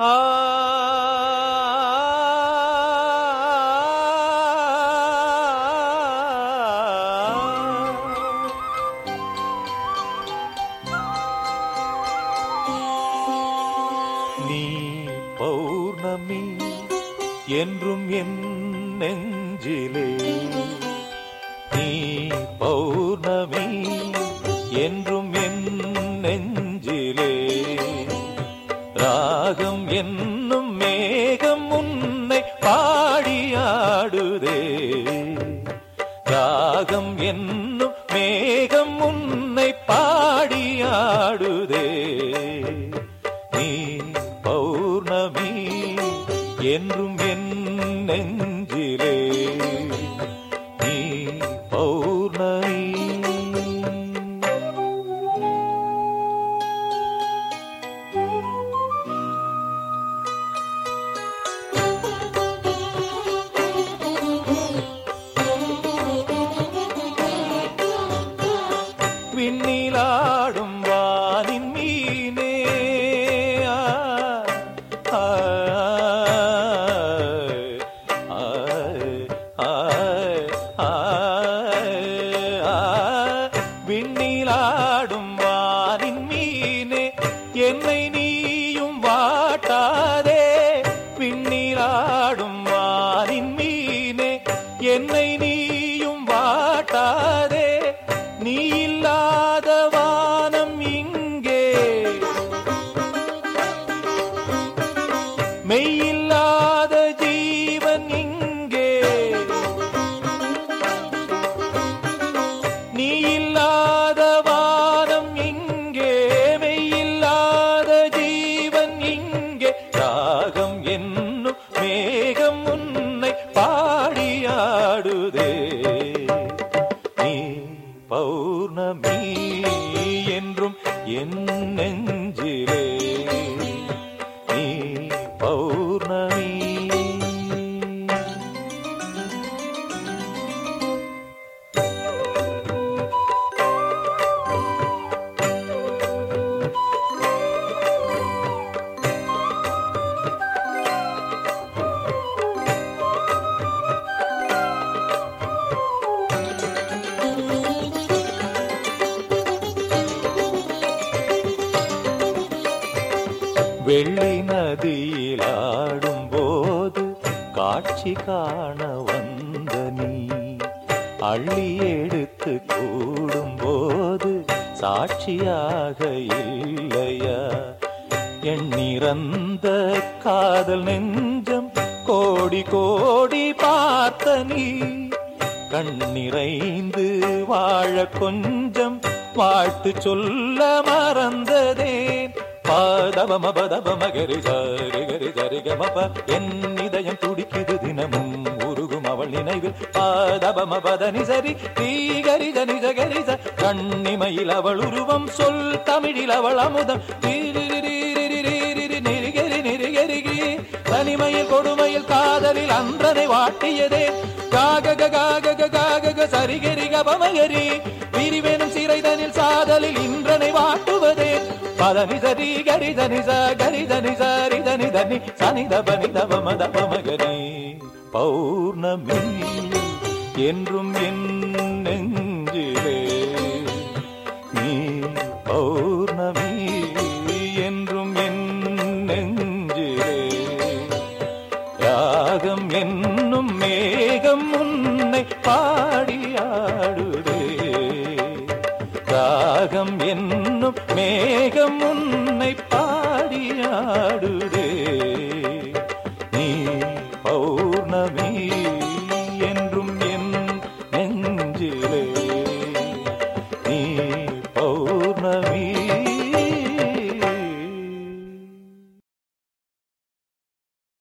நீ பௌர்ணமி என்றும் என் நெஞ்சிலே. நீ பௌர்ணமி என்றும் என்னும் மேகம் உன்னை பாடியாடுதே. ராகம் என்னும் மேகம் உன்னை பாடியாடுதே. விண்ணிலாடும் வானின் மீனே என்னை நீயும் வாட்டாதே. விண்ணிலாடும் வானின் மீனே என்னை நீயும் പൗർണമി. വെള്ളി നദി விளையாடும் போது காட்சி காண வந்த நீ. அள்ளி எடுத்து கூடும் போது சாட்சியாக இல்லையா? எண்ணிறந்த காதல் நெஞ்சம் கோடி கோடி பார்த்த நீ. கண்ணிறைந்து வாழ கொஞ்சம் வாழ்த்து சொல்ல மறந்ததே பாதவம பதவம கரி சரி சரிகமப என் இதயம் துடிக்குது தினமும். உருகும் அவள் நினைவில் பாதபம பதனி சரி தீகரித நிஜகரித கண்ணிமையில் அவள் உருவம் சொல் தமிழில் அவள் அமுதம். நெருகரி நெருகருகி தனிமையில் கொடுமையில் காதலில் அன்றனை வாட்டியதே. காகக காகக காகக சரிகரி கபமகரி விரிவெனும் சிறைதனில் சாதலில் இன்றனை வாட்டு పదని సరి గరి దని స గరి దని సరి దని దని సని దబ ని దబ మద పమగని பௌர்ணமி என்றும் என் பாடுதே